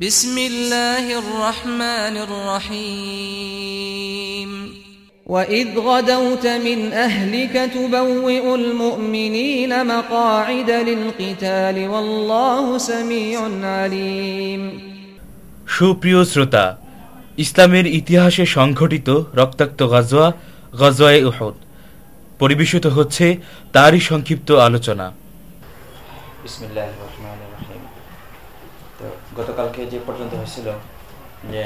بسم الله الرحمن الرحيم وإذ غدوت من أهلك تبوئ المؤمنين مقاعد للقتال والله سميع عليم সুপ্রিয় শ্রোতা ইসলামের ইতিহাসে সংঘটিত রক্তাক্ত গজওয়া গজওয়ায়ে উহদ পরিবেশিত হচ্ছে তারই সংক্ষিপ্ত আলোচনা বিসমিল্লাহ রহমান রহিম তো গতকালকে যে পর্যন্ত হয়েছিল যে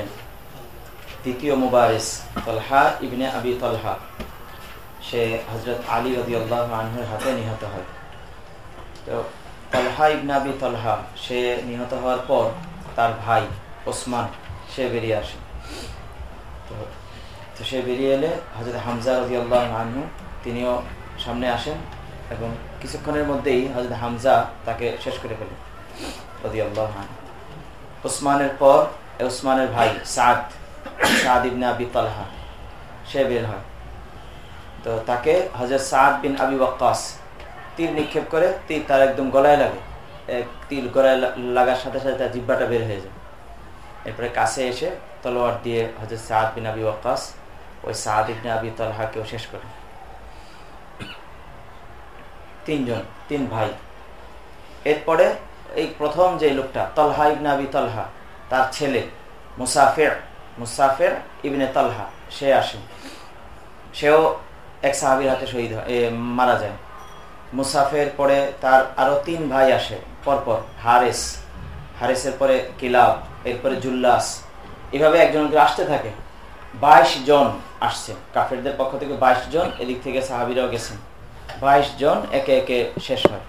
তৃতীয় মুবারিস তলহা ইবনে আবি তলহা, সে হজরত আলী রদি আল্লাহ হাতে নিহত হয়। তো তলহা ইবনে আবি তলহা, সে নিহত হওয়ার পর তার ভাই ওসমান, সে বেরিয়ে আসে। তো তো সে বেরিয়ে এলে হজরত হামজা রদি আল্লাহ তিনিও সামনে আসেন এবং কিছুক্ষণের মধ্যেই হজরত হামজা তাকে শেষ করে ফেলেন রদি আল্লাহ ওসমানের পর ওসমানের ভাই সাদ সাদ ইবনে আবি তালহা, সে বের হয়। তো তাকে হজরত সাদ বিন আবি ওয়াক্কাস তীর নিক্ষেপ করে তীর তার একদম গলায় লাগে। এক তীর গলায় লাগার সাথে সাথে তার জিব্বাটা বের হয়ে যায়। এরপরে কাছে এসে তলোয়ার দিয়ে হজরত সাদ বিন আবি ওয়াক্কাস ওই সাদ ইবনে আবি তালহাকেও শেষ করে। তিনজন, তিন ভাই। এরপরে এই প্রথম যে লোকটা, তলহা ইবনে আবি তলহা, তার ছেলে, মুসাফের মুসাফের ইবনে তলহা, সে আসে। সেও এক সাহাবির হাতে শহীদ মারা যায়। মুসাফের পরে তার আরও তিন ভাই আসে, পরপর হারেস, হারেসের পরে কিলাব, এরপরে জুল্লাস। এভাবে একজন আসতে থাকে। বাইশ জন আসছে। কাফেরদের পক্ষ থেকে বাইশ জন এদিক থেকে সাহাবিরাও গেছেন। বাইশ জন একে একে শেষ হয়।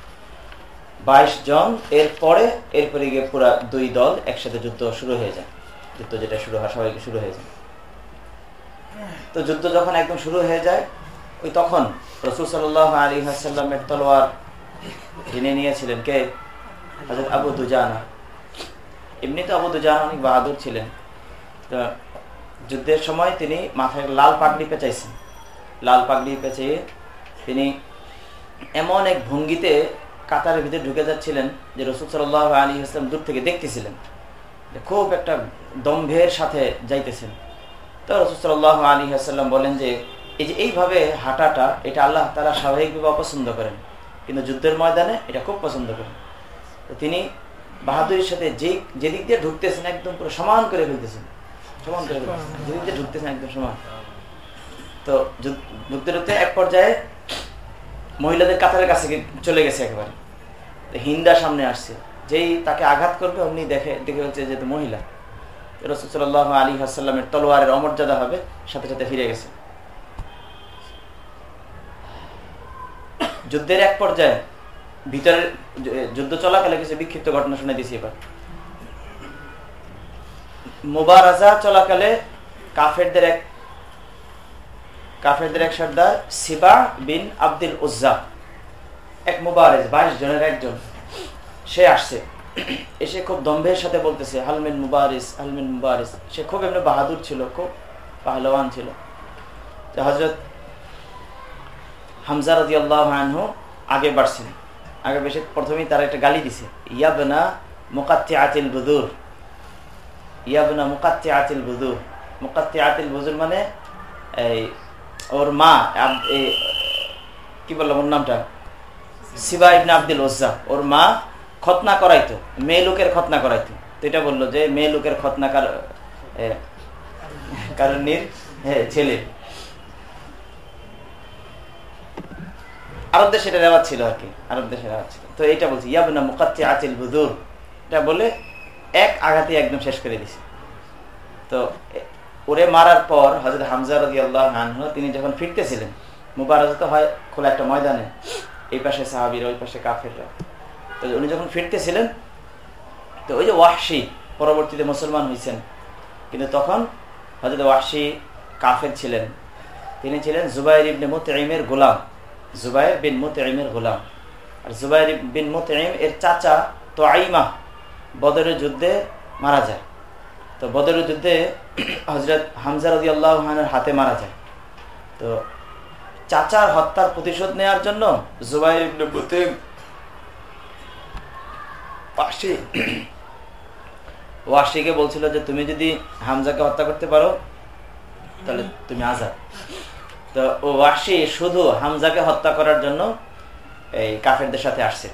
বাইশ জন, এরপরে এরপরে গিয়ে পুরা দুই দল একসাথে যুদ্ধ শুরু হয়ে যায়। যুদ্ধ যেটা শুরু হয়, সবাইকে শুরু হয়ে যায়। তো যুদ্ধ যখন একদম শুরু হয়ে যায়, ওই তখন রসুল সাল আলী হাসাল্লামের তলোয়ার কিনে নিয়েছিলেন কে? হাজরত আবু দুজানা। এমনি তো আবু দুজানা অনেক বাহাদুর ছিলেন। তো যুদ্ধের সময় তিনি মাথায় লাল পাগড়ি পেঁচাইছেন। লাল পাগড়ি পেঁচিয়ে তিনি এমন এক ভঙ্গিতে কাতারের ভিতরে ঢুকে যাচ্ছিলেন, যে রসুল সাল্লাহ আলী ইসলাম দূর থেকে দেখতেছিলেন। খুব একটা দম্ভের সাথে যাইতেছেন। তো রসুল সাল্লাহ আলী আসাল্লাম বলেন যে, এই যে এইভাবে হাঁটাটা, এটা আল্লাহ তারা স্বাভাবিকভাবে অপছন্দ করেন। কিন্তু যুদ্ধের ময়দানে এটা খুব পছন্দ করেন। তো তিনি বাহাদুরের সাথে যে যেদিক দিয়ে ঢুকতেছেন, একদম পুরো সমান করে ফেলতেছেন। সমান করে ফেলতেছেন। যেদিক দিয়ে ঢুকতেছেন, একদম সমান। তো যুদ্ধ- ঢুকতে ঢুকতে এক পর্যায়ে মহিলাদের কাতারের কাছে চলে গেছে একেবারে। হিন্দা সামনে আসছে। যেই তাকে আঘাত করবে, অমনি দেখে দেখে হচ্ছে যে মহিলা। রসুল্লাহ আলী হাসাল্লামের তলোয়ারের অমর্যাদা হবে, সাথে সাথে ফিরে গেছে। যুদ্ধের এক পর্যায়ে ভিতরে যুদ্ধ চলাকালে কিছু বিক্ষিপ্ত ঘটনা শুনে দিছি এবার। মোবারাজা চলাকালে কাফেরদের এক কাফেরদের এক সর্দার, সিবা বিন আব্দুল উজ্জা। এক মুবারেজ বাইশ জনের একজন। সে আসছে। এসে খুব দম্ভের সাথে বলতেছে হালমিন মুবারিস হালমিন মুবারিস। সে খুব এমনি বাহাদুর ছিল, খুব পাহলওয়ান ছিল। হজরত হামজা রাজি আল্লাহ আগে বাড়ছেন। আগে বেশি প্রথমেই তারা একটা গালি দিছে, ইয়াবনা মুকাত্তি আতিল বুদুর ইয়াবনা মুকাত্তি আতিল বুদুর মুকাত্তি আতিল বুজুর মানে এই ওর মা কি বললাম ওর নামটা? সিবা ইবনে আব্দুল ওজ্জা। ওর মা খতনা করাইতো, মেয়ে লোকের খতনা করাইতো। তো এটা বলল যে, মেয়ে লোকের খতনা কার কারণের হ্যাঁ ছেলে আরব দেশে এটা রেওয়াজ ছিল আর কি, আরব দেশে রেওয়াজ ছিল। তো এইটা বলছি ইয়াবনা মুকাত্তি আচিল বুদুর। এটা বলে এক আঘাতে একদম শেষ করে দিছে। তো ওরে মারার পর হজরত হামজা রদি আল্লাহ তিনি যখন ফিরতেছিলেন, মুবারক হয় খোলা একটা ময়দানে, এই পাশে সাহাবিরা, ওই পাশে কাফেররা। তো উনি যখন ফিরতেছিলেন, তো ওই যে ওয়াহশি, পরবর্তীতে মুসলমান হয়েছেন কিন্তু তখন হজরত ওয়াহশি কাফের ছিলেন। তিনি ছিলেন জুবাইর ইবনে মুতঈমের গোলাম। জুবাইর বিন মুতঈমের গোলাম। আর জুবাইর বিন মুতঈম এর চাচা তো আইমা বদরের যুদ্ধে মারা যায়। তো বদরের যুদ্ধে হজরত হামজা রদি আল্লাহের হাতে মারা যায়। তো চাচার হত্যার প্রতিশোধ নেওয়ার জন্য মুতঈম পাশে ওয়াসিকে বলছিল যে, তুমি যদি হামজাকে হত্যা করতে পারো, তাহলে তুমি আজাদ। তো ওয়াসি শুধু হামজাকে হত্যা করার জন্য এই কাফেরদের সাথে আসছে।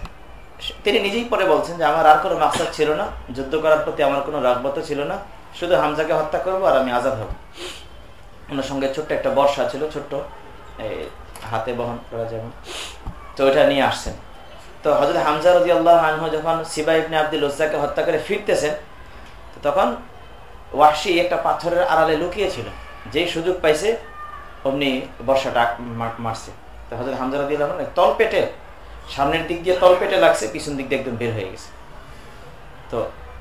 তিনি নিজেই পরে বলছেন যে আমার আর কোনো মাকসাদ ছিল না, যুদ্ধ করার প্রতি আমার কোনো রাগবত ছিল না, শুধু হামজাকে হত্যা করব আর আমি আজাদ হব। ওনার সঙ্গে ছোট্ট একটা বর্ষা ছিল, ছোট্ট হাতে বহন করা যাবে তো ওইটা নিয়ে আসছেন। তো হজরত হামজা রদি আল্লাহ আনহু যখন সিবা ইবনে আব্দুল উজ্জাকে হত্যা করে ফিরতেছেন তখন ওয়াসি একটা পাথরের আড়ালে লুকিয়েছিল। যেই সুযোগ পাইছে, অমনি বর্ষাটা মারছে। তো হজরত হামজা রদি আল্লাহ তল পেটে সামনের দিক দিয়ে তল পেটে লাগছে, পিছন দিক দিয়ে একদম বের হয়ে গেছে। তো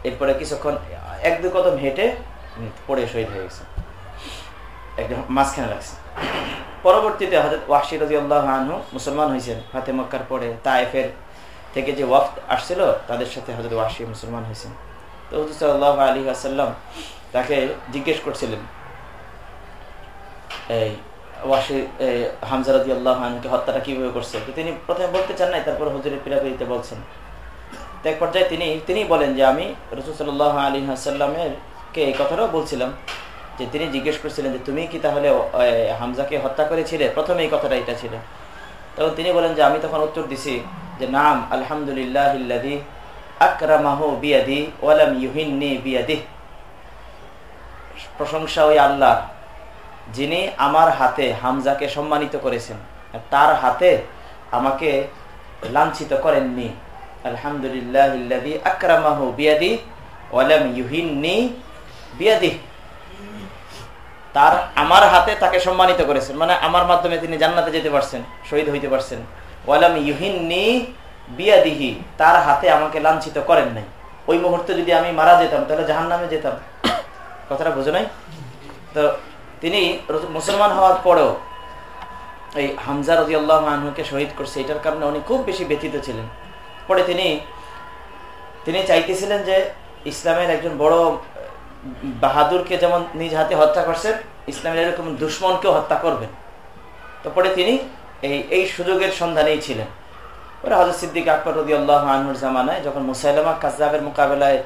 এরপরে কিছুক্ষণ, এক দু কদম হেঁটে পড়ে শহীদ হয়ে গেছে। একদম মাঝখানে লাগছে। পরবর্তীতে হজরত ওয়াসি রাজি আল্লাহ আনহু মুসলমান হয়েছেন। ফাতে মক্কার পরে তায়েফের থেকে যে ওয়াফ আসছিল, তাদের সাথে হজরত ওয়াসি মুসলমান হয়েছেন। তো হুজুর সাল্লাহ আলী আসাল্লাম তাকে জিজ্ঞেস করছিলেন, এই ওয়াসি এই হামজা আল্লাহ হত্যাটা কীভাবে করছে? তো তিনি প্রথমে বলতে চান নাই, তারপর হুজুরের পিরাপিরিতে বলছেন। তো এক পর্যায়ে তিনি তিনি বলেন যে আমি রসুল সাল্লাহ আলী আসাল্লামের কে এই কথাটাও বলছিলাম, যে তিনি জিজ্ঞেস করছিলেন যে তুমি কি তাহলে হামজাকে হত্যা করেছিলে? প্রথমে এই কথাটা এটা ছিল। তখন তিনি বলেন যে আমি তখন উত্তর দিছি যে নাম, আলহামদুলিল্লাহ আকরামাহু বিয়াদি ওয়ালাম ইউহিন্নি বিয়াদি প্রশংসা ওই আল্লাহ যিনি আমার হাতে হামজাকে সম্মানিত করেছেন তার হাতে আমাকে লাঞ্ছিত করেননি। আলহামদুলিল্লাহ আকরামাহু বিয়াদি তার আমার হাতে তাকে সম্মানিত করেছেন মানে আমার মাধ্যমে তিনি জান্নাতে যেতে পারছেন, শহীদ হইতে পারছেন। ওয়ালাম ইউহিন্নি বিয়াদিহি, তার হাতে আমাকে লাঞ্ছিত করেন নাই। ওই মুহূর্তে যদি আমি মারা যেতাম, তাহলে জাহান নামে যেতাম। কথাটা বুঝে নাই? তো তিনি মুসলমান হওয়ার পরেও এই হামজা রজি আল্লাহ আনহুকে শহীদ করছে, এটার কারণে উনি খুব বেশি ব্যথিত ছিলেন। পরে তিনি তিনি চাইতেছিলেন যে ইসলামের একজন বড় বাহাদুরকে যেমন নিজ হাতে হত্যা করছেন ইসলামের এরকম দুশ্মনকেও হত্যা করবেন তো পরে তিনি এই এই সুযোগের সন্ধানেই ছিলেন। পরে হজরত সিদ্দিক আকবর রদি আল্লাহ আনহুর জামানায় যখন মুসাইলামা কাজাবের মোকাবেলায়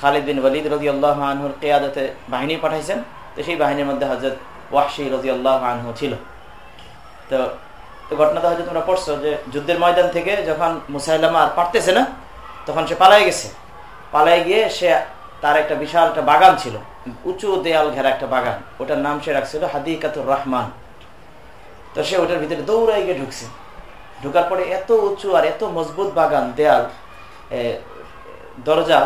খালিদ বিন ওয়ালিদ রদি আল্লাহ আনহুর কেয়াদতে বাহিনী পাঠাইছেন তো সেই বাহিনীর মধ্যে হজরত ওয়াহশি রদি আল্লাহ আনহু ছিল। তো ঘটনাটা হয়তো তোমরা পড়ছো যে যুদ্ধের ময়দান থেকে যখন মুসাইলামা আর পারতেছে না, তখন সে পালাই গেছে। পালাই গিয়ে সে তার একটা বিশাল একটা বাগান ছিল, উঁচু দেয়াল ঘেরা একটা বাগান। ওটার নাম সে রাখছিল হাদিকাতুর রহমান। তো সে ওটার ভিতরে দৌড়াই গিয়ে ঢুকছে। ঢুকার পরে এত উঁচু আর এত মজবুত বাগান, দেয়াল দরজা,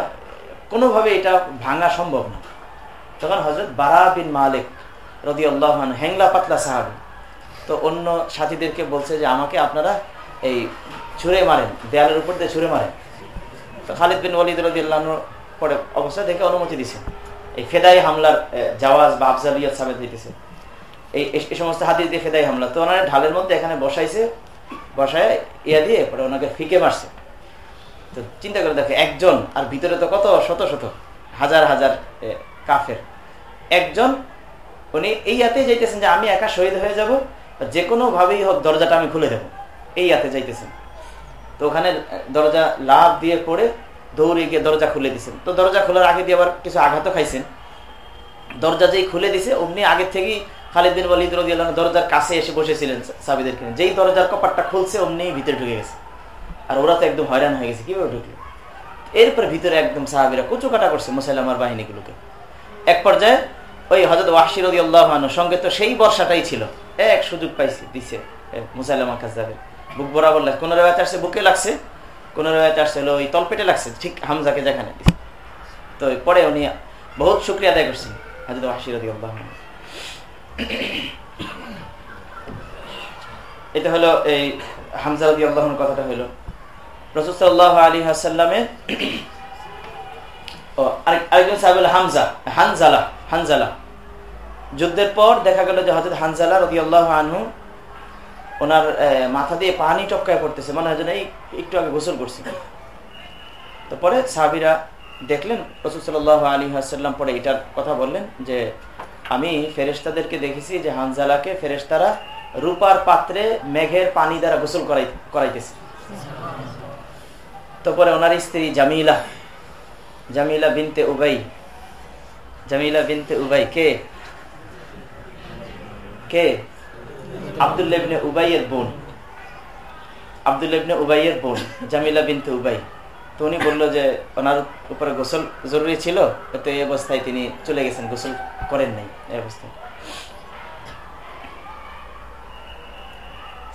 কোনোভাবে এটা ভাঙা সম্ভব না। তখন হজরত বারা বিন মালিক রদি আল্লাহ হ্যাংলা পাতলা সাহাবি। তো অন্য সাথীদেরকে বলছে যে, আমাকে আপনারা এই ছুঁড়ে মারেন, দেয়ালের উপর দিয়ে ছুঁড়ে মারেন। তো খালিদ বিন ওয়ালিদ রদিয়াল্লাহ পরে অবস্থা দেখে অনুমতি দিছে। এই ফেদাই হামলার জাওয়াজ বা আফজালিয়াত সাবেত হইতেছে। এই, এই- সমস্ত হাদিস দিয়ে ফেদাই হামলা। তো ওনারা ঢালের মধ্যে এখানে বসাইছে, বসায় ইয়া দিয়ে পরে ওনাকে ফিকে মারছে। তো চিন্তা করে দেখে, একজন, আর ভিতরে তো কত, শত শত, হাজার হাজার কাফের। একজন, উনি এই ইয়াতে যাইতেছেন যে আমি একা শহীদ হয়ে যাব, যে কোনো ভাবেই হোক দরজাটা আমি খুলে দেব। এই ইয়াতে যাইতেছেন। তো ওখানে দরজা লাভ দিয়ে পড়ে দৌড়ে গিয়ে দরজা খুলে দিছেন। তো দরজা খোলার আগে দিয়ে আবার কিছু আঘাতও খাইছেন। দরজা যেই খুলে দিছে, অমনি আগে থেকেই খালিদ বিন ওয়ালিদ দরজার কাছে এসে বসেছিলেন সাবিদেরকে নিয়ে। যেই দরজার কপাটটা খুলছে, অমনি ভিতরে ঢুকে গেছে। আর ওরা তো একদম হয়রান হয়ে গেছে, কীভাবে ঢুকলো? এরপর ভিতরে একদম সাহাবিরা কুচু কাটা করছে মুসাইলামার বাহিনীগুলোকে। এক পর্যায়ে ওই হজরত ওয়াহশি রাদিয়াল্লাহু আনহু, সঙ্গে তো সেই বর্ষাটাই ছিল। এক সুযোগ পাইছে, দিছে মুসাইলামা কাজ্জাবের বুক বরাবর লাগছে। কোন রেওয়ায়তে আসছে? বুকে লাগছে। কোন রেওয়ায়তে আসছে? ওই তলপেটে লাগছে, ঠিক হামজাকে যেখানে তো পরে উনি বহুত শুক্রিয়া আদায় করছেন হজরত রাদিয়াল্লাহু এটা হলো এই হামজা আল্লাহর কথাটা হলো। রসুল্লাহ আলী হাসাল্লামের আরেকজন সাহেব হামজা। হানজালা হানজালা। যুদ্ধের পর দেখা গেল যে হজরত হানজালা রদি আল্লাহ আনহু ওনার মাথা দিয়ে পানি টপকায় পড়তেছে। মনে হয় যেন এই একটু আগে গোসল করছি। তো পরে সাহাবিরা দেখলেন, রসুল সাল্লাহ আলী হাসাল্লাম পরে এটার কথা বললেন যে, আমি ফেরেশতাদেরকে দেখেছি যে হানজালাকে ফেরেশতারা রূপার পাত্রে মেঘের পানি দ্বারা গোসল করাই করাইতেছে। তো পরে ওনার স্ত্রী জামিলা জামিলা বিনতে উবাই জামিলা বিনতে উবাই কে কে আবদুল্লাহ ইবনে উবাইয়ের বোন। ইবনে উবাইয়ের বোন জামিলা বিনতে উবাই তো উনি বলল যে, ওনার উপরে গোসল জরুরি ছিল তো এই অবস্থায় তিনি চলে গেছেন, গোসল করেন নাই এই অবস্থায়।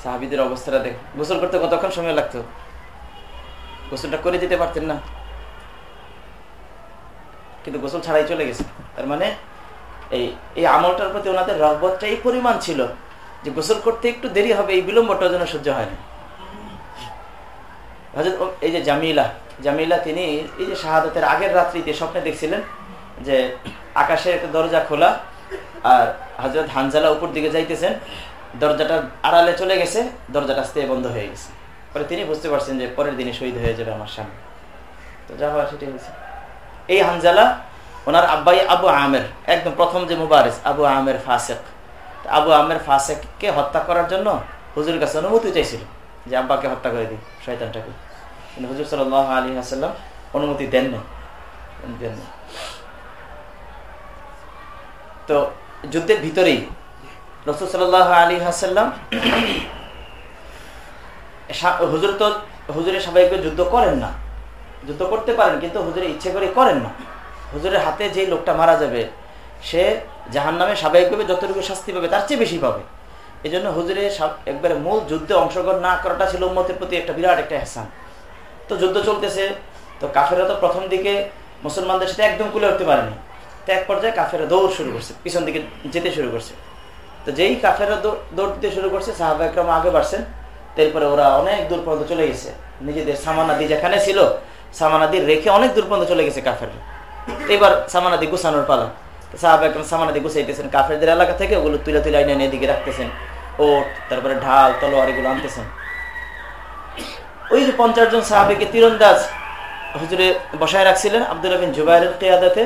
সাহাবিদের অবস্থাটা দেখ গোসল করতে কতক্ষণ সময় লাগতো? গোসলটা করে যেতে পারতেন না। কিন্তু গোসল ছাড়াই চলে গেছে। তার মানে এই এই আমলটার প্রতি ওনাদের রহবতটা এই পরিমাণ ছিল যে গোসল করতে একটু দেরি হবে, এই বিলম্বটা যেন সহ্য হয় না। হজরত এই যে জামিলা জামিলা তিনি এই যে শাহাদতের আগের রাত্রিতে স্বপ্নে দেখছিলেন যে আকাশে একটা দরজা খোলা আর হজরত হানজালা উপর দিকে যাইতেছেন দরজাটা আড়ালে চলে গেছে, দরজাটা আস্তে বন্ধ হয়ে গেছে। পরে তিনি বুঝতে পারছেন যে পরের দিনে শহীদ হয়ে যাবে আমার সামনে তো যা হওয়ার সেটাই হয়েছে। এই হানজালা ওনার আব্বাই আবু আমের, একদম প্রথম যে মুবারিস আবু আমের ফাসেক। আবু আমের ফাসেককে হত্যা করার জন্য হুজুর কাছে অনুমতি চাইছিল যে, আব্বাকে হত্যা করে দিই, শয়তানটাকে। কিন্তু হুজুর সাল আলী হাসাল্লাম অনুমতি দেন না দেন তো যুদ্ধের ভিতরেই রসুল সাল আলী হাসাল্লাম হুজুর তো হুজুরের স্বাভাবিক যুদ্ধ করেন না। যুদ্ধ করতে পারেন, কিন্তু হুজুরে ইচ্ছে করে করেন না। হুজুরের হাতে যে লোকটা মারা যাবে, সে জাহান নামে স্বাভাবিকভাবে যতটুকু শাস্তি পাবে, তার চেয়ে বেশি পাবে। এই জন্য হুজুরে একবারে মূল যুদ্ধে অংশগ্রহণ না করাটা ছিল উম্মতের প্রতি একটা বিরাট একটা এহসান তো যুদ্ধ চলতেছে, তো কাফেরা তো প্রথম দিকে মুসলমানদের সাথে একদম কুলে উঠতে পারেনি। তো এক পর্যায়ে কাফেরা দৌড় শুরু করছে, পিছন দিকে যেতে শুরু করছে। তো যেই কাফেরা দৌড় দিতে শুরু করছে সাহাবা আগে বাড়ছেন তারপরে ওরা অনেক দূর পর্যন্ত চলে গেছে। নিজেদের সামানাদি যেখানে ছিল সামানাদি রেখে অনেক দূর পর্যন্ত চলে গেছে কাফেররা। এবার সামানাদি গুছানোর পালা। সাহাবা একরম সামানাদি গুছাইতেছেন, কাফেরদের এলাকা থেকে ওগুলো তুলে তুলে আইনে এদিকে রাখতেছেন। ও তারপরে ঢাল, তলোয়ার এগুলো আনতেছেন। ওই যে পঞ্চাশ জন সাহাবিকে তীরন্দাজ হুজুরে বসায় রাখছিলেন আব্দুল বিন জুবাইরের কেয়াদাতে।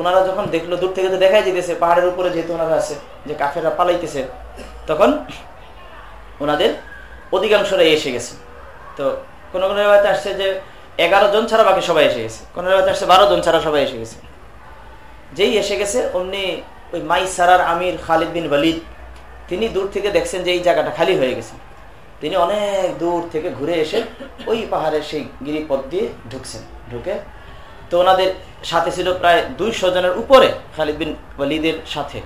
ওনারা যখন দেখল, দূর থেকে তো দেখাই যেতেছে পাহাড়ের উপরে যেহেতু ওনারা আছে, যে কাফেররা পালাইতেছে, তখন ওনাদের অধিকাংশরাই এসে গেছে। তো কোনো কোনো আসছে যে এগারো জন ছাড়া বাকি সবাই এসে গেছে। কোনো রেবাতে আসছে বারো জন ছাড়া সবাই এসে গেছে। যেই এসে গেছে, অমনি ওই মাই সারার আমির খালিদ বিন ওয়ালিদ, তিনি দূর থেকে দেখছেন যে এই জায়গাটা খালি হয়ে গেছে। তিনি অনেক দূর থেকে ঘুরে এসে ওই পাহাড়ের সেই গিরিপথ দিয়ে ঢুকছেন। ঢুকে তো ওনাদের সাথে ছিল প্রায় দুইশো জনের উপরে খালিদ বিন ওয়ালিদের সাথে।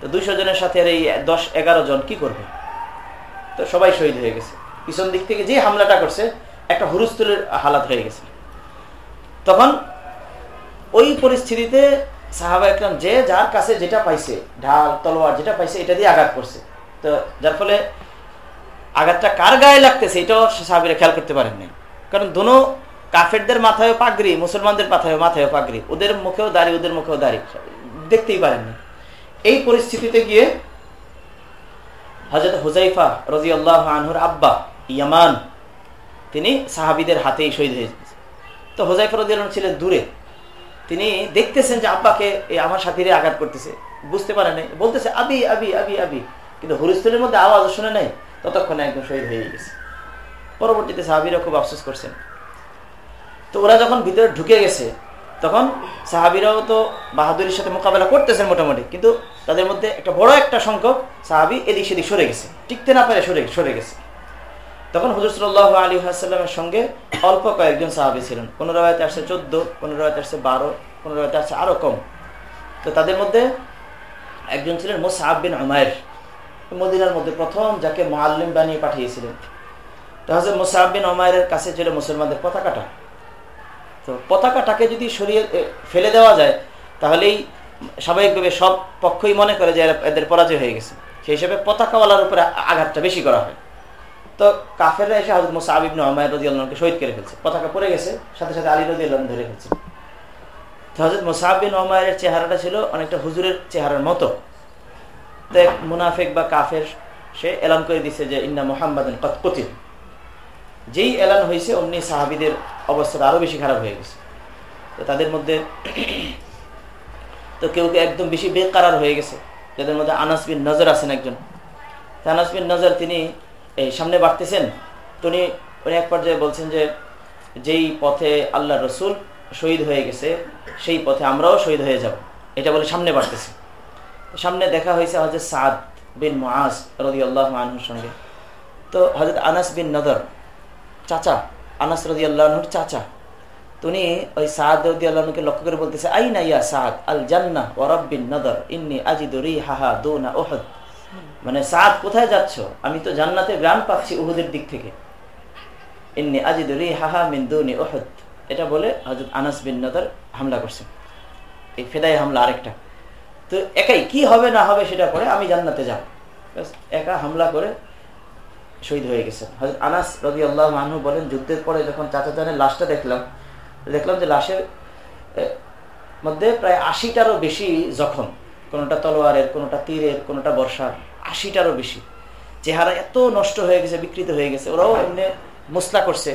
তো দুইশো জনের সাথে এই দশ এগারো জন কি করবে? তো সবাই শহীদ হয়ে গেছে। পিছন দিক থেকে যে হামলাটা করছে একটা হুরুস্তুলের হালাত হয়ে গেছে। তখন ওই পরিস্থিতিতে সাহাবা একরাম যে যার কাছে যেটা পাইছে, ঢাল, তলোয়ার যেটা পাইছে, এটা দিয়ে আঘাত করছে। তো যার ফলে আঘাতটা কার গায়ে লাগতেছে, এটাও সাহাবিরা খেয়াল করতে পারেন নাই। কারণ দোনো কাফেরদের মাথায় পাগড়ি, মুসলমানদের মাথায় মাথায় পাগড়ি। ওদের মুখেও দাঁড়ি, ওদের মুখেও দাঁড়ি। দেখতেই পারেননি এই পরিস্থিতিতে গিয়ে হজরত হুজাইফা রাজি আল্লাহ আনহুর আব্বা ইয়ামান তিনি সাহাবিদের হাতেই শহীদ হয়ে তো হুজাইফা রাজি ছিলেন দূরে। তিনি দেখতেছেন যে আব্বাকে আমার সাথীরে আঘাত করতেছে। বুঝতে পারে নাই। বলতেছে, আবি আবি আবি আবি। কিন্তু হুরিস্থলের মধ্যে আওয়াজ শুনে নাই। ততক্ষণে একদম শহীদ হয়ে গেছে। পরবর্তীতে সাহাবিরা খুব আফসোস করছেন। তো ওরা যখন ভিতরে ঢুকে গেছে, তখন সাহাবিরাও তো বাহাদুরের সাথে মোকাবেলা করতেছেন মোটামুটি। কিন্তু তাদের মধ্যে একটা বড় একটা সংখ্যক সাহাবি এদিক সেদিক সরে গেছে। টিকতে না পারে সরে সরে গেছে। তখন হুজুর সাল্লাহ আলী আসাল্লামের সঙ্গে অল্প কয়েকজন সাহাবি ছিলেন। কোনো রায়তে আসছে চোদ্দ, কোনো রায়তে আসছে বারো, কোনো রায়তে আসছে আরও কম। তো তাদের মধ্যে একজন ছিলেন মোসাহাব বিন আমায়ের মদিনার মধ্যে প্রথম যাকে মোয়াল্লিম বানিয়ে পাঠিয়েছিলেন। তো হাজর মোসাহাব বিন আমায়ের কাছে ছিল মুসলমানদের পতাকাটা। তো পতাকাটাকে যদি সরিয়ে ফেলে দেওয়া যায়, তাহলেই স্বাভাবিকভাবে সব পক্ষই মনে করে যে এদের পরাজয় হয়ে গেছে। সেই হিসাবে পতাকাওয়ালার উপরে আঘাতটা বেশি করা হয়। তো কাফেররা এসে হজরত মুসা আবিবন আমায় রদি আল্লাহকে শহীদ করে ফেলছে। পতাকা পড়ে গেছে, সাথে সাথে আলী রদি আল্লাহ ধরে ফেলছে। তো হজরত মুসাহাবিন ওমায়ের চেহারাটা ছিল অনেকটা হুজুরের চেহারার মতো। তো মুনাফেক বা কাফের, সে এলান করে দিছে যে, ইন্না মোহাম্মদ কতকুতিল যেই এলান হয়েছে অমনি সাহাবিদের অবস্থাটা আরও বেশি খারাপ হয়ে গেছে। তো তাদের মধ্যে তো কেউ কেউ একদম বেশি বেকারার হয়ে গেছে। যাদের মধ্যে আনাস বিন নজর আছেন একজন। আনাস বিন নজর তিনি এই সামনে বাড়তেছেন? তিনি উনি এক পর্যায়ে বলছেন যে, যেই পথে আল্লাহ রসুল শহীদ হয়ে গেছে, সেই পথে আমরাও শহীদ হয়ে যাব। এটা বলে সামনে বাড়তেছে। সামনে দেখা হয়েছে হজরত সাদ বিন মুআজ রদি আল্লাহ আনহুর সঙ্গে। তো হজরত আনাস বিন নদর, চাচা, আনাস রদি আল্লাহর চাচা তুমি ওই সাদ রদি আল্লাহকে লক্ষ্য করে বলতেছে আই না ইয়া সাদ, আল জান্না ওরব্বিন নদর, ইন্নি আজিদুরি হাহা দোনা ওহদ মানে সাদ কোথায় যাচ্ছ? আমি তো জান্নাতে গ্রাম পাচ্ছি উহুদের দিক থেকে। ইন্নি আজিদুরি হাহা মিন দুনি ওহদ এটা বলে হজরত আনাস বিন নদর হামলা করছে। এই ফেদাই হামলা আরেকটা। তো একাই কি হবে না হবে সেটা পরে আমি জান্নাতে যাব। একা হামলা করে শহীদ হয়ে গেছে। হজরত আনাস রবি আল্লাহ মানহু বলেন, যুদ্ধের পরে যখন চাচা চানের লাশটা দেখলাম দেখলাম যে লাশের মধ্যে প্রায় আশিটারও বেশি জখম। কোনোটা তলোয়ারের, কোনোটা তীরের, কোনোটা বর্ষার, আশিটারও বেশি। চেহারা এত নষ্ট হয়ে গেছে, বিকৃত হয়ে গেছে, ওরাও এমনি মুসলা করছে,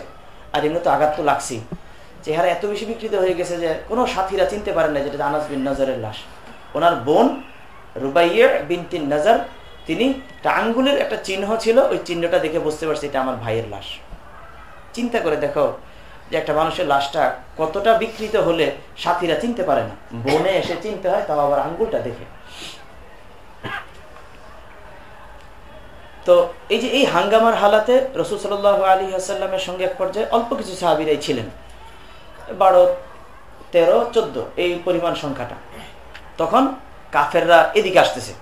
আর এমনি তো আঘাত তো লাগছেই। চেহারা এত বেশি বিকৃত হয়ে গেছে যে কোনো সাথীরা চিনতে পারে না যেটা আনাস বিন নজরের লাশ। ওনার বোন রুবাইয়ের বিন তিন নজর, তিনি আঙ্গুলের একটা চিহ্ন ছিল, ওই চিহ্নটা দেখে বুঝতে পারছি এটা আমার ভাইয়ের লাশ। চিন্তা করে দেখো যে একটা মানুষের লাশটা কতটা বিকৃত হলে সাথীরা চিনতে পারে না। বনে এসে চিনতে হয়, তাও আবার আঙ্গুলটা দেখে। তো এই যে এই হাঙ্গামার হালাতে রসুল সাল আলী আসাল্লামের সঙ্গে এক পর্যায়ে অল্প কিছু সাহাবিরাই ছিলেন। বারো, তেরো, চোদ্দ, এই পরিমাণ সংখ্যাটা। তখন কাফেররা এদিকে আসতেছে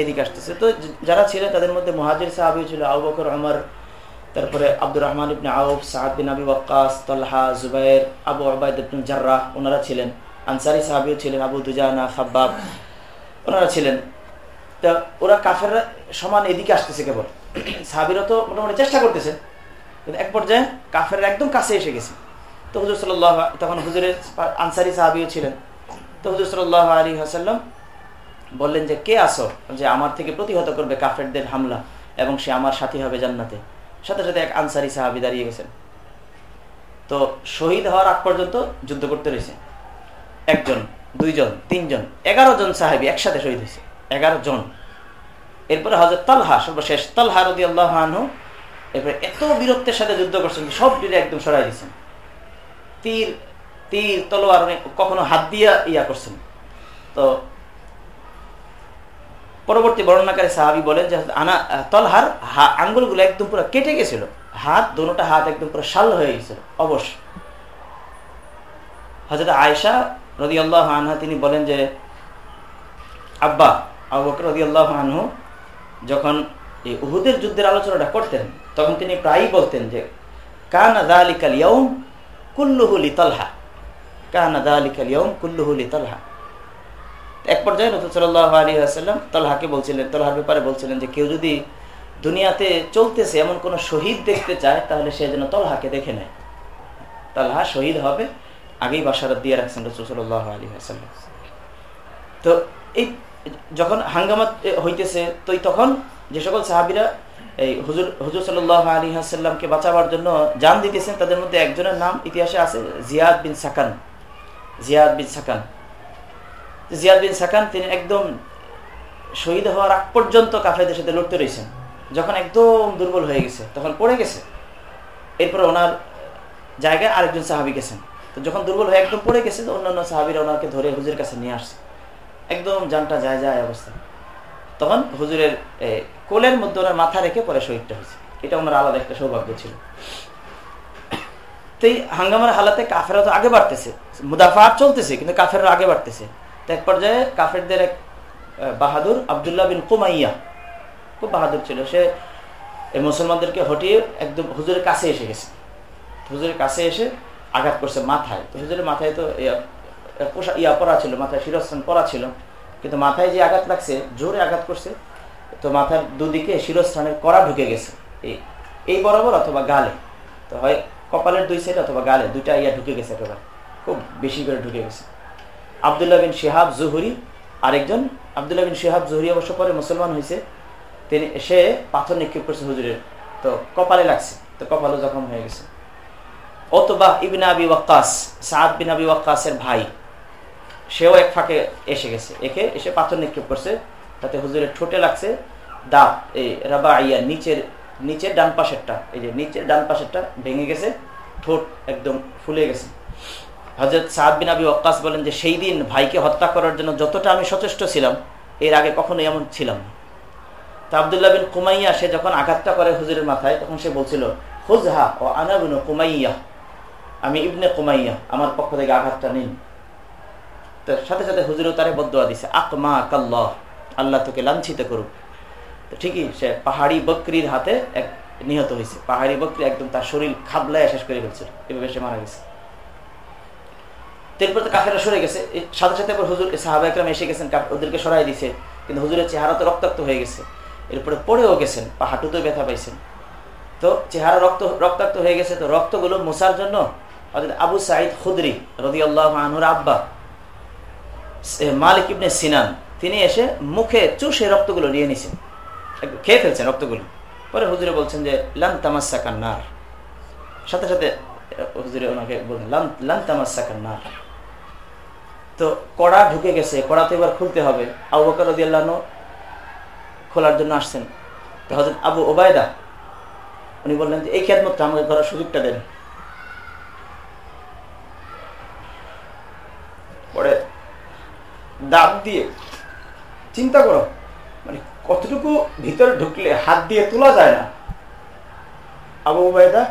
এদিকে আসতেছে। তো যারা ছিলেন তাদের মধ্যে মহাজির সাহাবি ছিল, আবু আমার তারপরে আব্দুর রহমান ইবনে আউফ সাহাদ বিন আবি ওয়াক্কাস তল্লাহা জুবাইর, আবু আবায়দ ইবনুল জার্রাহ, ওনারা ছিলেন। আনসারি সাহাবিও ছিলেন, আবু দুজানা, খাব্বাব, ওনারা ছিলেন। তা ওরা কাফেররা সমান এদিকে আসতেছে কেবল। সাহাবিরা তো মোটামুটি চেষ্টা করতেছে। কিন্তু এক পর্যায়ে কাফের একদম কাছে এসে গেছে। তো হুজুর সাল্লাহ তখন হুজুরের আনসারি সাহাবিও ছিলেন। তো হুজুর সাল্লাহ আলী হাসাল্লাম বললেন যে, কে আসো যে আমার থেকে প্রতিহত করবে কাফেরদের হামলা এবং সে আমার সাথী হবে জান্নাতে? সাথে সাথে এক আনসারি সাহাবি দাঁড়িয়ে গেছেন। তো শহীদ হওয়ার আগ পর্যন্ত যুদ্ধ করতে রয়েছে। একজন, দুইজন, তিনজন, এগারো জন সাহাবি একসাথে শহীদ হয়েছে। এগারো জন। এরপরে হজরত তালহা, সর্বশেষ তালহা রদি আল্লাহ আনহু এরপরে এত বীরত্বের সাথে যুদ্ধ করছেন সব তীরে একদম সরাই দিয়েছেন। তীর তীর, তলোয়ার কখনো হাত দিয়া ইয়া করছেন। তো পরবর্তী বর্ণনাকারী সাহাবি বলেন যে, আনা, তলহার হা আঙ্গুলগুলো একদম পুরো কেটে গেছিল। হাত, দোনোটা হাত একদম পুরো শাল হয়ে গেছিল অবশ্য। হজরত আয়সা রদি আল্লাহ আনহা তিনি বলেন যে, আব্বা, আবু বকর রদি আল্লাহ আনহু যখন এই উহুদের যুদ্ধের আলোচনাটা করতেন, তখন তিনি প্রায়ই বলতেন যে, কানা দা আলী কাল ইয়ম কুল্লুহুলি তলহা, কানা দা আলী কাল ইয়ম কুল্লুহুলি তলহা। এক পর্যায়ে রসুল সাল্লাহ আলী আসাল্লাম তলহাকে বলছিলেন, তলহার ব্যাপারে বলছিলেন যে কেউ যদি দুনিয়াতে চলতেছে এমন কোন শহীদ দেখতে চায়, তাহলে সে যেন তলহাকে দেখে নেয়। তলহা শহীদ হবে, আগেই বাসারত দিয়ে রাখছেন রসুল সাল্লাহ আলী আসাল্লাম তো এই যখন হাঙ্গামা হইতেছে, তো তখন যে সকল সাহাবিরা এই হুজুর হুজুর সাল্লাহ আলী হাসাল্লামকে বাঁচাবার জন্য জান দিতেছেন, তাদের মধ্যে একজনের নাম ইতিহাসে আছে, জিয়াদ বিন সাকান। জিয়াদ বিন সাকান। জিয়াদ বিন সাকান, তিনি একদম শহীদ হওয়ার আগ পর্যন্ত কাফেরদের সাথে লড়তে রয়েছেন। যখন একদম দুর্বল হয়ে গেছে, তখন পড়ে গেছে। এরপরে ওনার জায়গায় আরেকজন সাহাবি গেছেন। তো যখন দুর্বল হয়ে একদম পড়ে গেছে, তো অন্যান্য সাহাবিরা ওনাকে ধরে হুজুরের কাছে নিয়ে আসছে। একদম জানটা যায় যায় অবস্থা। তখন হুজুরের কোলের মধ্যে ওনার মাথা রেখে পরে শহীদটা হয়েছে। এটা ওনার আলাদা একটা সৌভাগ্য ছিল। তো এই হাঙ্গামার হালাতে কাফেরা তো আগে বাড়তেছে। মুদাফা চলতেছে, কিন্তু কাফেররা আগে বাড়তেছে। এক পর্যায়ে কাফেরদের এক বাহাদুর আবদুল্লাহ বিন কুমাইয়া, খুব বাহাদুর ছিল। সে এই মুসলমানদেরকে হটিয়ে একদম হুজুরের কাছে এসে গেছে। হুজুরের কাছে এসে আঘাত করছে মাথায়। তো হুজুরের মাথায় তো পোশা ইয়া পরা ছিল, মাথায় শিরস্থান পরা ছিল। কিন্তু মাথায় যে আঘাত লাগছে, জোরে আঘাত করছে, তো মাথার দুদিকে শিরস্থানের কড়া ঢুকে গেছে। এই এই বরাবর অথবা গালে। তো হয় কপালের দুই সাইড অথবা গালে, দুইটা ইয়া ঢুকে গেছে একেবারে। খুব বেশি করে ঢুকে গেছে। আবদুল্লাহ বিন শেহাব জুহুরি, আরেকজন আবদুল্লাহ বিন শেহাব জুহুরি অবশ্য পরে মুসলমান হয়েছে, তিনি সে পাথর নিক্ষেপ করছে হুজুরের। তো কপালে লাগছে, তো কপালও জখম হয়ে গেছে। অতবা ইবিন আবি ওয়াক্কাস, সাদ বিন আবি ওয়াক্কাসের ভাই, সেও এক ফাঁকে এসে গেছে, একে এসে পাথর নিক্ষেপ করছে, তাতে হুজুরের ঠোঁটে লাগছে দাঁত, এই রাবা আইয়া নিচের নিচের ডান পাশেরটা, এই যে নিচের ডান পাশেরটা ভেঙে গেছে, ঠোঁট একদম ফুলে গেছে। হজরত সাহাদ বিন আবি ওক্কাস বলেন যে, সেই দিন ভাইকে হত্যা করার জন্য যতটা আমি সচেষ্ট ছিলাম, এর আগে কখনো এমন ছিলাম তা আবদুল্লাহ বিন কুমাইয়া, সে যখন আঘাতটা করে হুজুরের মাথায়, তখন সে বলছিল, হুজহা ও আনা বিন কুমাইয়া, আমি ইবনে কুমাইয়া, আমার পক্ষ থেকে আঘাতটা নিন। তো সাথে সাথে হুজুরও তারে বদোয়া দিছে আকমা কাল্লাহ আল্লাহ তোকে লাঞ্ছিত করুক। তো ঠিকই সে পাহাড়ি বকরির হাতে এক নিহত হয়েছে। পাহাড়ি বকরি একদম তার শরীর খাবলায় শেষ করে ফেলছিল এভাবে সে মারা গেছে। এরপর তো কাফেরা সরে গেছে। সাথে সাথে হুজুর সাহাবা একরাম এসে গেছেন ওদেরকে সরাই দিছে। কিন্তু হুজুরের চেহারা তো রক্তাক্ত হয়ে গেছে। এরপরে পড়েও গেছেন, পা হাঁটুতেও ব্যথা পাইছেন। তো চেহারা রক্ত, রক্তাক্ত হয়ে গেছে। তো রক্তগুলো মোসার জন্য আবু সাইদ খুদরি রদি আল্লাহ আনহুর আব্বা মালিক ইবনে সিনান, তিনি এসে মুখে চুষে রক্তগুলো নিয়ে নিছেন। খেয়ে ফেলছেন রক্তগুলো। পরে হুজুরে বলছেন যে, লান তামাসা কান্নার সাথে সাথে হুজুরে ওনাকে বললেন, লান তামাসা কান্নার তো কড়া ঢুকে গেছে কড়া তো এবার খুলতে হবে। আবু বকর খোলার জন্য আসছেন। তো হজরত আবু ওবায়দা উনি বললেন যে, এই খেদমতটা আমাকে করার সুযোগটা দেন। পরে দাঁত দিয়ে চিন্তা করো মানে কতটুকু ভিতরে ঢুকলে হাত দিয়ে তোলা যায় না। আবু ওবায়দা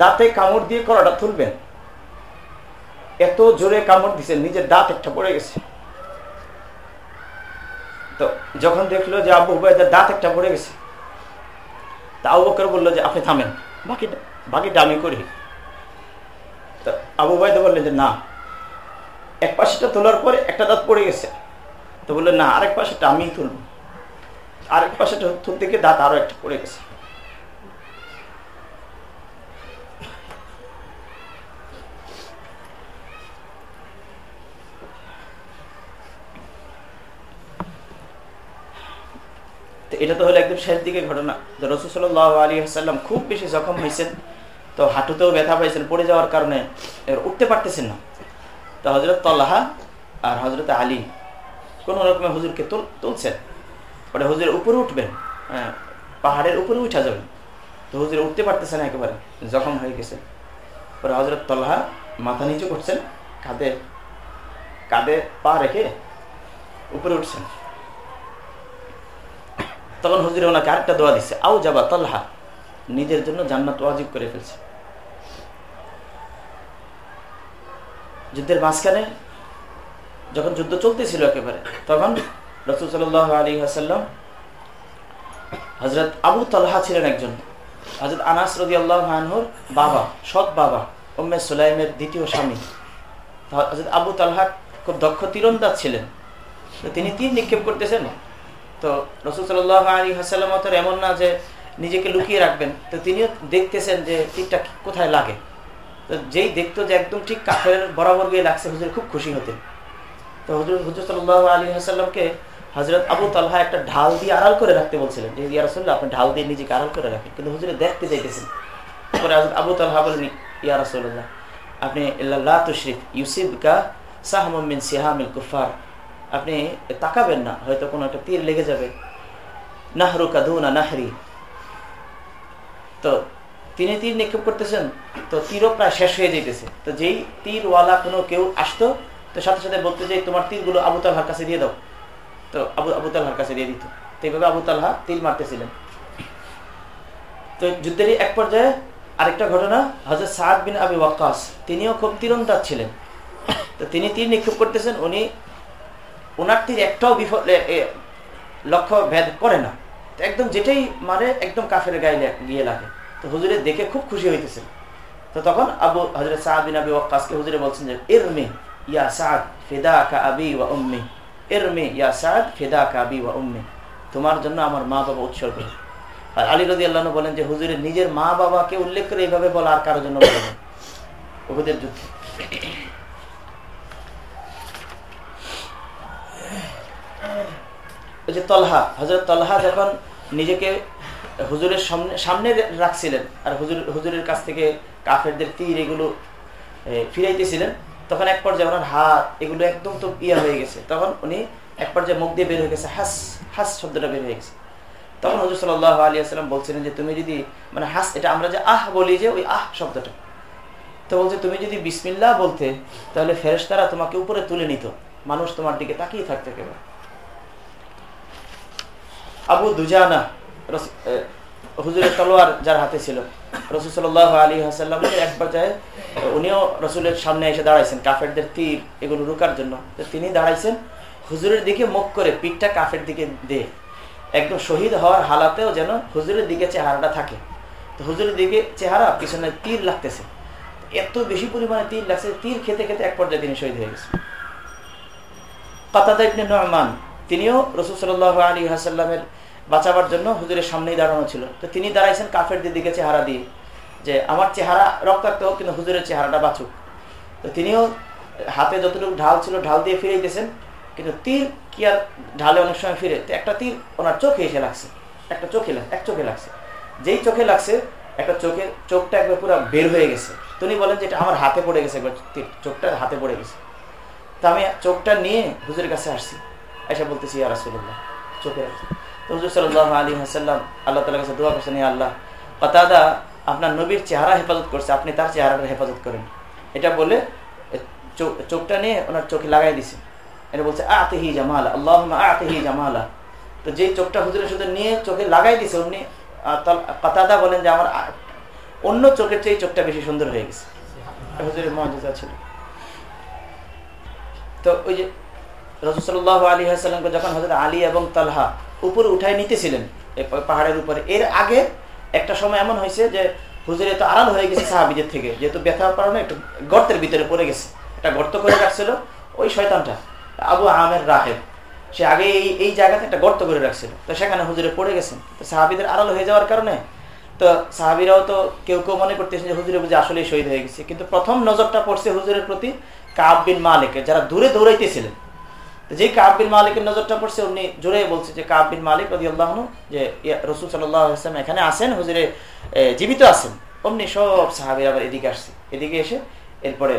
দাঁতে কামড় দিয়ে করাটা তুলবেন। এত জোরে কামড় দিছে, নিজের দাঁত একটা পড়ে গেছে। তো যখন দেখল যে আবু উবায়দার দাঁত একটা পড়ে গেছে, তা আবু বকর বলল যে, আপনি থামেন, বাকিটা বাকিটা আমি করি। তো আবু উবায়দা বললেন যে, না, এক পাশেটা তোলার পরে একটা দাঁত পড়ে গেছে। তো বলল, না, আরেক পাশেটা আমি তুলব। আরেক পাশেটা তুলতে গিয়ে দাঁত আরও একটা পড়ে গেছে। এটা তো হলো একদম শেষ দিকে ঘটনা। রসুল সাল আলী আসাল্লাম খুব বেশি জখম হয়েছেন, তো হাঁটুতেও ব্যথা পাইছেন, পড়ে যাওয়ার কারণে উঠতে পারতেছেন না। তো হজরত তল্লাহা আর হজরত আলী কোন রকমের হুজুরকে তুলছেন। ওটা হুজুর উপরে উঠবেন হ্যাঁ পাহাড়ের উপরে উঠা যাবেন তো হুজুর উঠতে পারতেছে না একেবারে, জখম হয়ে গেছে। পরে হজরত তল্লাহা মাথা নিচু করছেন, কাঁধে কাঁধে পা রেখে উপরে উঠছেন। তখন হুজুরে ওনাকে আরেকটা দোয়া দিচ্ছে আউ যাবা তল্হা। নিজের জন্য জান্নাত ওয়াজিব করে ফেলছে। যুদ্ধের মাঝখানে যখন যুদ্ধ চলতেছিল একেবারে, তখন রসুল সাল আলী হাসাল্লাম হজরত আবু তলহা ছিলেন একজন। হজরত আনাস রদি আল্লাহ মানহুর বাবা, সৎ বাবা, উম্মে সুলাইমের দ্বিতীয় স্বামী। হজরত আবু তালহা খুব দক্ষ তীরন্দাজ ছিলেন। তিনি তীর নিক্ষেপ করতেছেন। তো রসুল সাল্লাহ আলী হাসাল্লাম এমন না যে নিজেকে লুকিয়ে রাখবেন। তো তিনিও দেখতেছেন যে তীরটা কোথায় লাগে। তো যেই দেখতো যে একদম ঠিক কাঠের বরাবর গিয়ে লাগছে, হুজুর খুব খুশি হতেন তো হুজুর হুজুর সাল্লাহ আলী হাসাল্লামকে হজরত আবু তালহা একটা ঢাল দিয়ে আড়াল করে রাখতে বলছিলেন। যে ইয়ারসল্লাহ আপনি ঢাল দিয়ে নিজেকে আড়াল করে রাখেন। কিন্তু হুজুরে দেখতে চাইতেছেন। পরে হজরত আবু তালহা বলেন ইয়া রসল্লাহ আপনি ইল্লাহ তুশরিফ ইউসিফ কা সাহমিন সিহামিল কুফার আপনি তাকাবেন না, হয়তো কোনো একটা তীর লেগে যাবে। নাহরু কাদুনা নাহরি। তো তিনি তীর নিক্ষেপ করতেছেন, তো তীরও প্রায় শেষ হয়ে যেতেছে তো যেই তীরওয়ালা কোনো কেউ আসতো, তো সাথে সাথে বলতে যে, তোমার তীরগুলো আবু তালহার কাছে দিয়ে দাও। তো আবু আবু তালহার কাছে দিয়ে দিত। তো এইভাবে আবু তালহা তীর মারতেছিলেন। তো যুদ্ধেরই এক পর্যায়ে আরেকটা ঘটনা হজরত সাদ বিন আবি ওয়াক্কাস, তিনিও খুব তীরন্দাজ ছিলেন। তো তিনি তীর নিক্ষেপ করতেছেন, উনি ওনার তীর একটাও বিফল লক্ষ্য ভেদ করে না। একদম যেটাই মারে, একদম কাফের গায়ে গিয়ে লাগে। তো হুজুরে দেখে খুব খুশি হইতেছেন। তো তখন আবু হজরত সাহাদ বিন আবি ওয়াক্কাসকে হুজুরে বলছেন যে, ইরমি ইয়া সাদ ফেদা কা আবি ওয়া উম্মি। ইরমি ইয়া সাদ ফেদা কা আবি ওয়া উম্মি। তোমার জন্য আমার মা বাবা উৎসর্গ। আর আলী রদি আল্লাহ বলেন যে, হুজুরের নিজের মা বাবাকে উল্লেখ করে এইভাবে বলা আর কারোর জন্য বলেন ওহুদের যুদ্ধে। যে তলহা হজরত তলহা যখন নিজেকে হুজুরের সামনে সামনে রাখছিলেন আর হুজুর হুজুরের কাছ থেকে কাফেরদের তীর এগুলো ফিরাইতেছিলেন, তখন এক পর্যায়ে ওনার হাত এগুলো একদম তো ইয়া হয়ে গেছে। তখন উনি এক পর্যায়ে মুখ দিয়ে বের হয়ে গেছে, হাস হাস শব্দটা বের হয়ে গেছে। তখন হজুর সাল্লাহ আলী আসসালাম বলছিলেন যে, তুমি যদি মানে হাস, এটা আমরা যে আহ বলি যে, ওই আহ শব্দটা। তো বলছে, তুমি যদি বিসমিল্লাহ বলতে, তাহলে ফেরেশতারা তোমাকে উপরে তুলে নিত। মানুষ তোমার দিকে তাকিয়ে থাকতে কেবল আবু দুজানা হুজুরের তলোয়ার যার হাতে ছিল। রসুল সাল্লাহ আলী হাসাল্লাম এক পর্যায়ে, উনিও রসুলের সামনে এসে দাঁড়াইছেন, কাফেরদের তীর এগুলো রুকার জন্য। তিনি দাঁড়াইছেন, হুজুরের দিকে মুখ করে পিঠটা কাফের দিকে দিয়ে একদম শহীদ হওয়ার হালাতেও যেন হুজুরের দিকে চেহারাটা থাকে। তো হুজুরের দিকে চেহারা পিছনে তীর লাগতেছে। এত বেশি পরিমাণে তীর লাগছে, তীর খেতে খেতে এক পর্যায়ে তিনি শহীদ হয়ে গেছেন। কাতাদা ইবনে নয়মান তিনিও রসুল সাল্লাহ আলী হাসাল্লামের বাঁচাবার জন্য হুজুরের সামনেই দাঁড়ানো ছিল। তো তিনি দাঁড়াইছেন কাফেরদের দিকে চেহারা দিয়ে যে, আমার চেহারা রক্তাক্ত হোক, কিন্তু হুজুরের চেহারাটা বাঁচুক। তো তিনিও হাতে যতটুকু ঢাল ছিল, ঢাল দিয়ে ফিরে গেছেন কিন্তু তীর কি আর ঢালে অনেক সময় ফিরে? তো একটা তীর ওনার চোখে এসে লাগছে, একটা চোখে এক চোখে লাগছে। যেই চোখে লাগছে, একটা চোখের চোখটা একবার পুরো বের হয়ে গেছে। তিনি বলেন যে, এটা আমার হাতে পড়ে গেছে একবার চোখটা হাতে পড়ে গেছে। তা আমি চোখটা নিয়ে হুজুরের কাছে আসছি। এসে বলতেছি, ইয়া রাসুল্লাহ চোখে রাখছি তো হুজুর সাল্লাহ আলী হাসাল্লাম আল্লাহ তালার কাছে দোয়া করছেন, ইয়া আল্লাহ পাতাদা আপনার নবীর চেহারা হেফাজত করছে, আপনি তার চেহারাটা হেফাজত করেন। এটা বলে চোখটা নিয়ে ওনার চোখে লাগাই দিছে। এটা বলছে, আতেহি জামালা আল্লাহ আতেহি জামালা। তো যে চোখটা হুজুরের সাথে নিয়ে চোখে লাগাই দিছে, উনি পাতাদা বলেন যে, আমার অন্য চোখের চেয়ে চোখটা বেশি সুন্দর হয়ে গেছে। হুজুরের মহাজা ছিল। তো ওই যে রসুল্লাহ আলী হাসাল্লামকে যখন হজরত আলী এবং তালহা উপরে উঠাই নিতেছিলেন পাহাড়ের উপরে, এর আগে একটা সময় এমন হয়েছে যে হুজুরে তো আড়াল হয়ে গেছে সাহাবিদের থেকে, যেহেতু ব্যথার কারণে একটু গর্তের ভিতরে পড়ে গেছে, একটা গর্ত করে রাখছিল ওই শয়তানটা, আবু আহমেদ রাহেব। সে আগে এই এই জায়গাতে একটা গর্ত করে রাখছিল, তো সেখানে হুজুরে পড়ে গেছেন, তো সাহাবিদের আড়াল হয়ে যাওয়ার কারণে, তো সাহাবিরাও তো কেউ কেউ মনে করতেছেন যে হুজুরে বুঝে আসলেই শহীদ হয়ে গেছে, কিন্তু প্রথম নজরটা পড়ছে হুজুরের প্রতি কাব বিন মালিকের, যারা দূরে দৌড়াইতেছিলেন। তো যেই কাব বিন মালিকের নজরটা পড়ছে, উনি জোরে বলছে যে কাব বিন মালিক রদি আল্লাহ যে রসুল সাল্লাম এখানে আসেন হুজুরে জীবিত আছেন। অমনি সব সাহাবির আবার এদিকে আসছে। এদিকে এসে এরপরে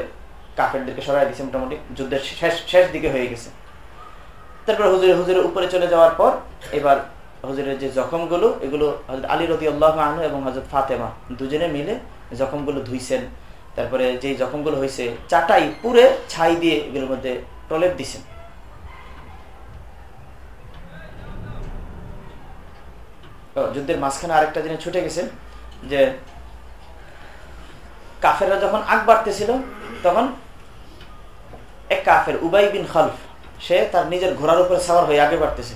কাফেরদেরকে সরাই দিচ্ছে মোটামুটি, যুদ্ধের শেষ শেষ দিকে হয়ে গেছে। তারপর হুজুরে হুজুরের উপরে চলে যাওয়ার পর এবার হুজুরের যে জখমগুলো, এগুলো হজরত আলী রদি আল্লাহ এবং হজরত ফাতেমা দুজনে মিলে জখমগুলো ধুইছেন। তারপরে যে জখমগুলো হয়েছে চাটাই পুরে ছাই দিয়ে এগুলোর মধ্যে প্রলেপ দিছেন। যুদ্ধের মাঝখানে আরেকটা জিনিস ছুটে গেছে, যে কাফেররা যখন আগ বাড়তেছিল, তখন এক কাফের, উবাই বিন খালফ, সে তার নিজের ঘোড়ার উপরে সাওয়ার হয়ে আগে বাড়তেছে।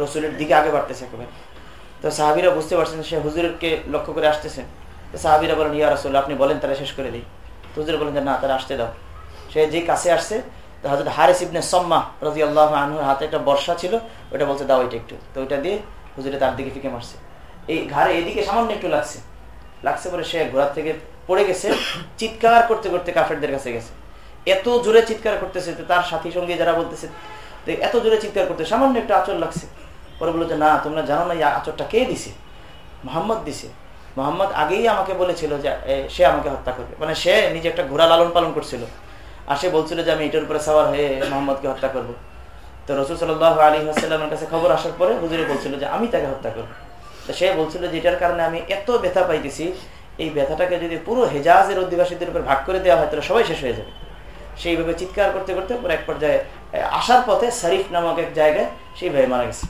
রসুলের দিকে আগে বাড়তেছে একেবারে। তো সাহাবিরা বুঝতে পারছেন, সে হুজুরকে লক্ষ্য করে আসতেছে। তো সাহাবিরা বলেন, ইয়া রসুল আপনি বলেন তারা শেষ করে দিই। তো হুজুর বলেন যে, না তারা আসতে দাও। সে যে কাছে আসছে, তো হজরত হারিস ইবনে সম্মা রাজি আল্লাহ আনহুর হাতে একটা বর্ষা ছিল ওটা বলছে, দাও এটা একটু। তো ওইটা দিয়ে হুজুরে তার দিকে ফিকে মারছে। এই ঘাড়ে এদিকে সামান্য একটু লাগছে। লাগছে পরে সে ঘোড়ার থেকে পড়ে গেছে, চিৎকার করতে করতে কাফেরদের কাছে গেছে। এত জোরে চিৎকার করতেছে তার সাথী সঙ্গে যারা বলতেছে এত জোরে চিৎকার করতে সামান্য একটু আচর লাগছে। পরে বলল যে, না, তোমরা জানো না এই আচরটা কে দিছে? মোহাম্মদ দিছে। মোহাম্মদ আগেই আমাকে বলেছিল যে সে আমাকে হত্যা করবে। মানে সে নিজে একটা ঘোড়া লালন পালন করছিল। আর সে বলছিল যে, আমি এটার উপরে সাওয়ার হয়ে মোহাম্মদকে হত্যা করব। তো রসুল সাল্লাহ আলী হাসাল্লামের কাছে খবর আসার পরে হুজুরে বলছিল যে, আমি তাকে হত্যা করব। তো সে বলছিল যে এটার কারণে আমি এত ব্যথা পাইতেছি, এই ব্যথাটাকে যদি পুরো হেজাজের অধিবাসীদের উপর ভাগ করে দেওয়া হয়, তাহলে সবাই শেষ হয়ে যাবে। সেইভাবে চিৎকার করতে করতে পরে এক পর্যায়ে আসার পথে শরীফ নামক এক জায়গায় সেইভাবে মারা গেছে।